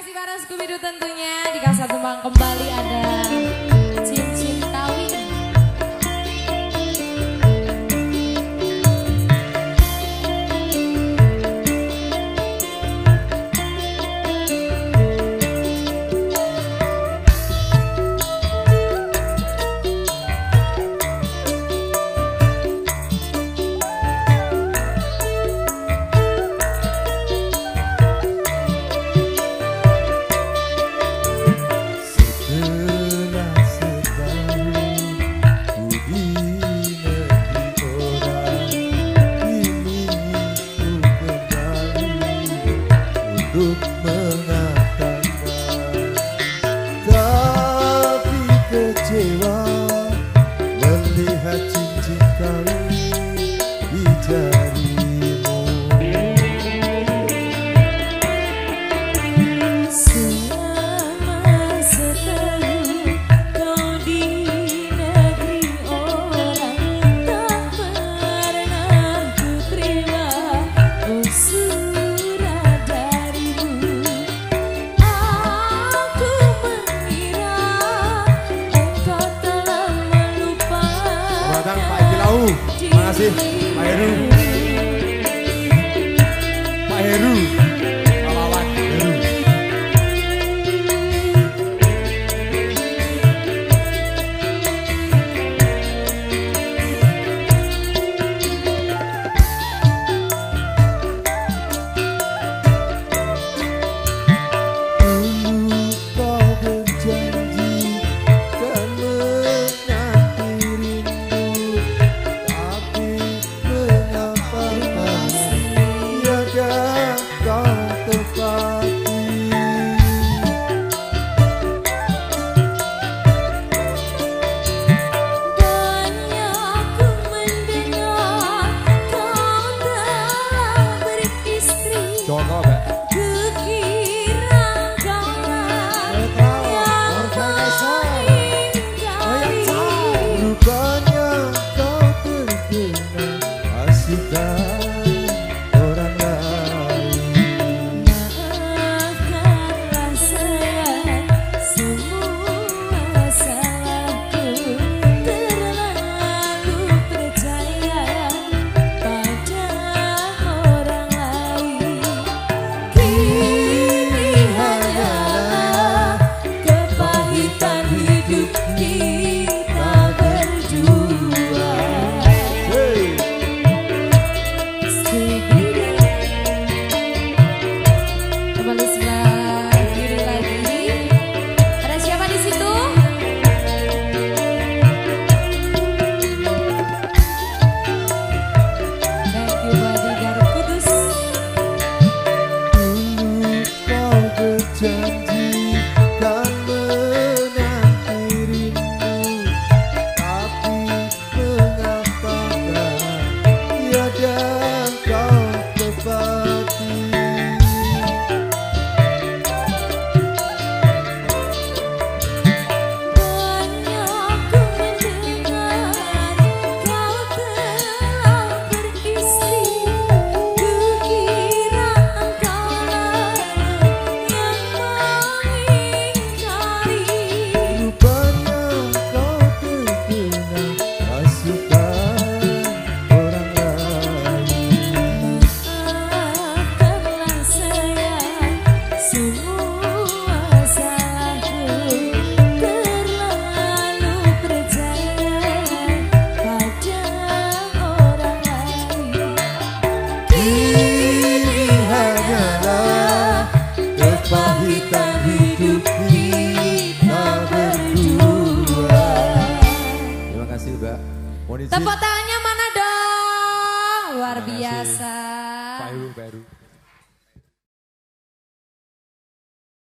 kasih para Scooby-Doo tentunya. Di Kasat kembali ada group पयरु down Tepuk tangannya mana dong? Luar biasa. Baru, baru.